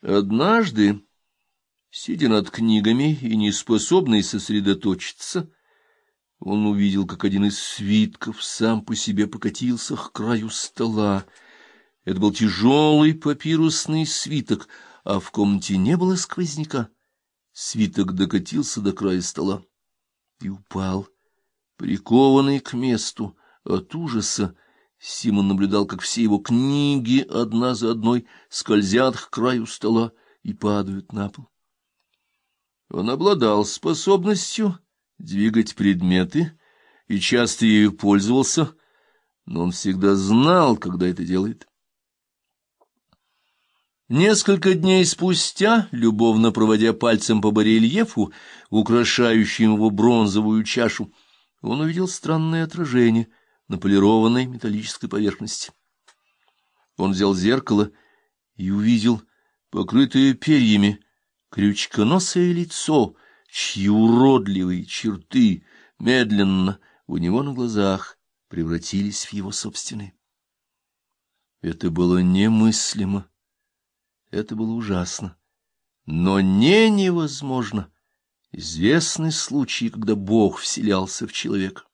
Однажды, сидя над книгами и неспособный сосредоточиться, он увидел, как один из свитков сам по себе покатился к краю стола. Это был тяжелый папирусный свиток, а в комнате не было сквозняка. Свиток докатился до края стола и упал, прикованный к месту от ужаса. Симон наблюдал, как все его книги одна за одной скользят к краю стола и падают на пол. Он обладал способностью двигать предметы и часто ею пользовался, но он всегда знал, когда это делает. Несколько дней спустя, любовно проводя пальцем по барельефу, украшающему его бронзовую чашу, он увидел странное отражение на полированной металлической поверхности. Он взял зеркало и увидел покрытое перьями крючконосое лицо — чьи уродливые черты медленно у него на глазах превратились в его собственные. Это было немыслимо, это было ужасно, но не невозможно. Известны случаи, когда Бог вселялся в человека.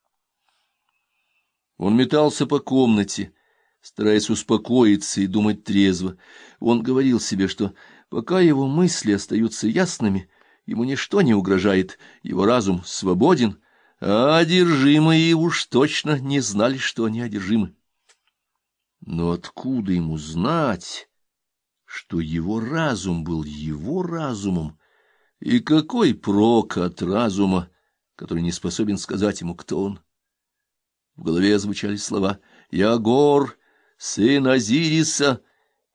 Он метался по комнате, стараясь успокоиться и думать трезво. Он говорил себе, что пока его мысли остаются ясными, ему ничто не угрожает, его разум свободен, а одержимые уж точно не знали, что они одержимы. Но откуда ему знать, что его разум был его разумом, и какой прок от разума, который не способен сказать ему, кто он? В голове звучали слова «Я гор, сын Азириса»,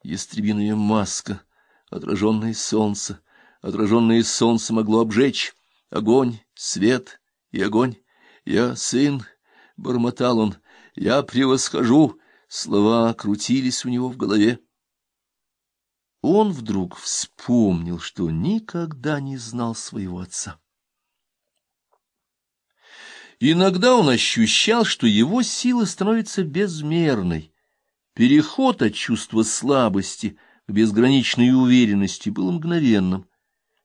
ястребиная маска, отраженное солнце, отраженное солнце могло обжечь. Огонь, свет и огонь. Я сын, — бормотал он, — я превосхожу. Слова крутились у него в голове. Он вдруг вспомнил, что никогда не знал своего отца. Иногда он ощущал, что его сила становится безмерной. Переход от чувства слабости к безграничной уверенности был мгновенным.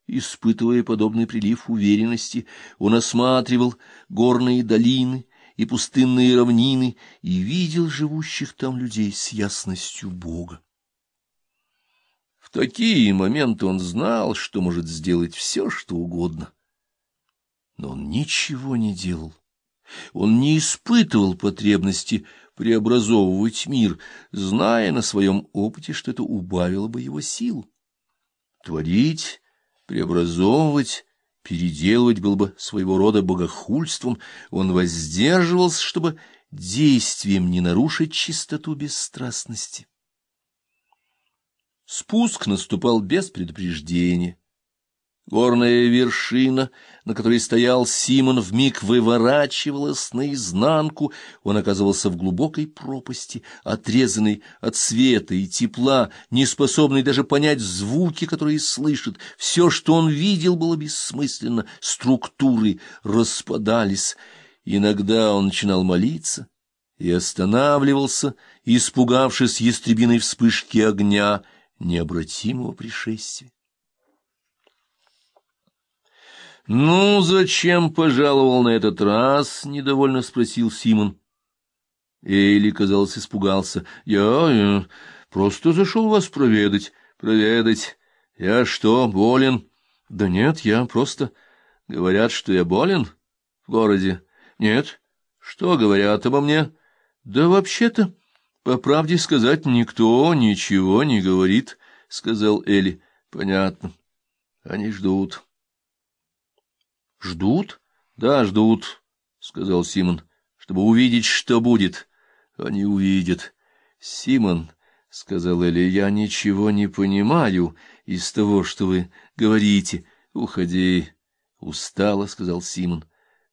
Испытывая подобный прилив уверенности, он осматривал горные долины и пустынные равнины и видел живущих там людей с ясностью Бога. В такие моменты он знал, что может сделать все, что угодно. Но он ничего не делал. Он не испытывал потребности преобразовывать мир, зная на своем опыте, что это убавило бы его силу. Творить преобразовывать, переделывать было бы своего рода богохульством, он воздерживался, чтобы действием не нарушить чистоту бесстрастности. Спуск наступал без предупреждения. Горная вершина, на которой стоял Симон, вмиг выворачивалась наизнанку. Он оказывался в глубокой пропасти, отрезанный от света и тепла, неспособный даже понять звуки, которые слышит. Все, что он видел, было бессмысленно, структуры распадались. Иногда он начинал молиться и останавливался, испугавшись ястребиной вспышки огня необратимого пришествия. — Ну, зачем пожаловал на этот раз? — недовольно спросил Симон. Эйли, казалось, испугался. — Я, я просто зашел вас проведать. Проведать. Я что, болен? — Да нет, я просто... Говорят, что я болен в городе. — Нет. Что говорят обо мне? — Да вообще-то, по правде сказать, никто ничего не говорит, — сказал Элли. — Понятно. Они ждут. Ждут? Да, ждут, сказал Симон, чтобы увидеть, что будет. Они увидят. Симон, сказал Эли, я ничего не понимаю из того, что вы говорите. Уходи. Устало, сказал Симон.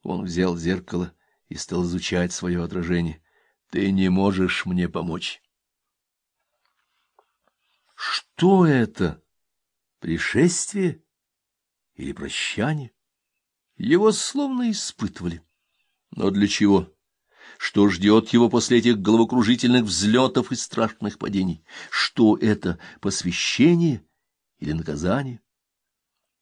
Он взял зеркало и стал изучать свое отражение. Ты не можешь мне помочь. Что это? Пришествие или прощание? Его словно испытывали. Но для чего? Что ждет его после этих головокружительных взлетов и страшных падений? Что это, посвящение или наказание.